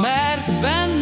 Mert benne